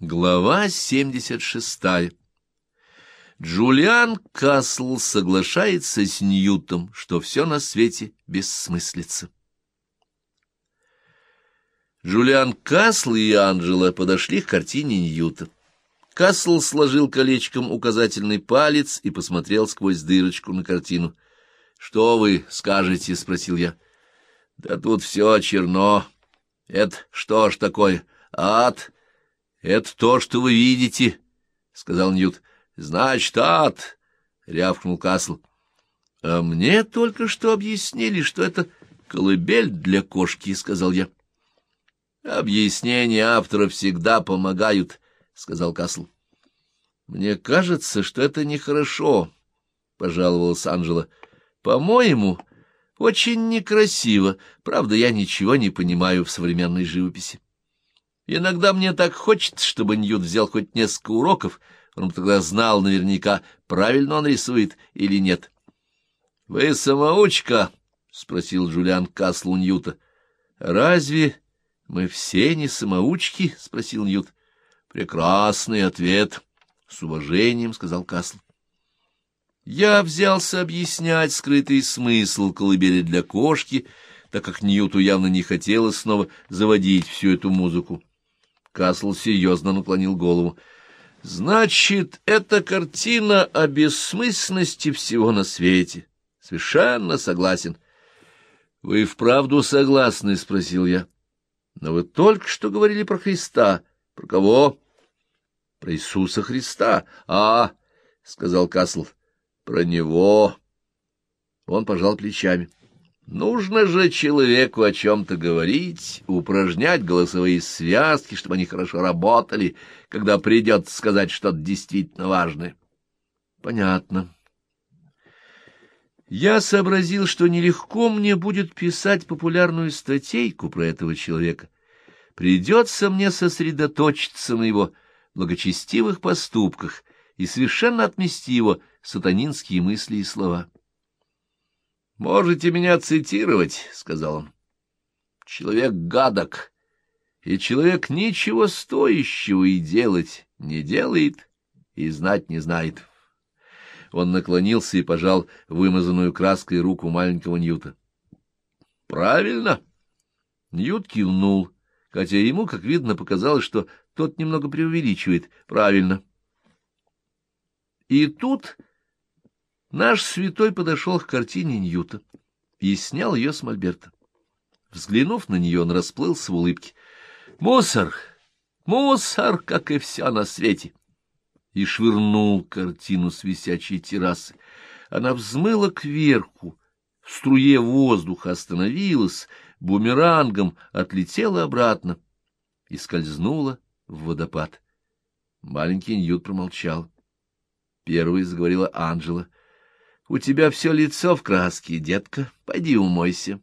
Глава 76. Джулиан Касл соглашается с Ньютом, что все на свете бессмыслица. Джулиан Касл и Анджела подошли к картине Ньюта. Касл сложил колечком указательный палец и посмотрел сквозь дырочку на картину. — Что вы скажете? — спросил я. — Да тут все черно. Это что ж такое? Ад? —— Это то, что вы видите, — сказал Ньют. — Значит, ад, — рявкнул Касл. — А мне только что объяснили, что это колыбель для кошки, — сказал я. — Объяснения автора всегда помогают, — сказал Касл. — Мне кажется, что это нехорошо, — пожаловалась Анжела. — По-моему, очень некрасиво. Правда, я ничего не понимаю в современной живописи. Иногда мне так хочется, чтобы Ньют взял хоть несколько уроков, он бы тогда знал наверняка, правильно он рисует или нет. — Вы самоучка? — спросил Джулиан Каслу Ньюта. — Разве мы все не самоучки? — спросил Ньют. — Прекрасный ответ, — с уважением сказал Касл. Я взялся объяснять скрытый смысл колыбели для кошки, так как Ньюту явно не хотелось снова заводить всю эту музыку. Касл серьезно наклонил голову. — Значит, это картина о бессмысленности всего на свете. Совершенно согласен. — Вы вправду согласны? — спросил я. — Но вы только что говорили про Христа. Про кого? — Про Иисуса Христа. — А, — сказал Касл, — про Него. Он пожал плечами. — Нужно же человеку о чем-то говорить, упражнять голосовые связки, чтобы они хорошо работали, когда придется сказать что-то действительно важное. Понятно. Я сообразил, что нелегко мне будет писать популярную статейку про этого человека. Придется мне сосредоточиться на его благочестивых поступках и совершенно отмести его сатанинские мысли и слова. «Можете меня цитировать», — сказал он. «Человек гадок, и человек ничего стоящего и делать не делает, и знать не знает». Он наклонился и пожал вымазанную краской руку маленького Ньюта. «Правильно!» Ньют кивнул, хотя ему, как видно, показалось, что тот немного преувеличивает. «Правильно!» И тут Наш святой подошел к картине Ньюта и снял ее с мольберта. Взглянув на нее, он расплылся в улыбке. «Мусор! Мусор, как и все на свете!» И швырнул картину с висячей террасы. Она взмыла кверху, в струе воздуха остановилась, бумерангом отлетела обратно и скользнула в водопад. Маленький Ньют промолчал. Первой заговорила Анжела — у тебя все лицо в краске, детка. Пойди умойся.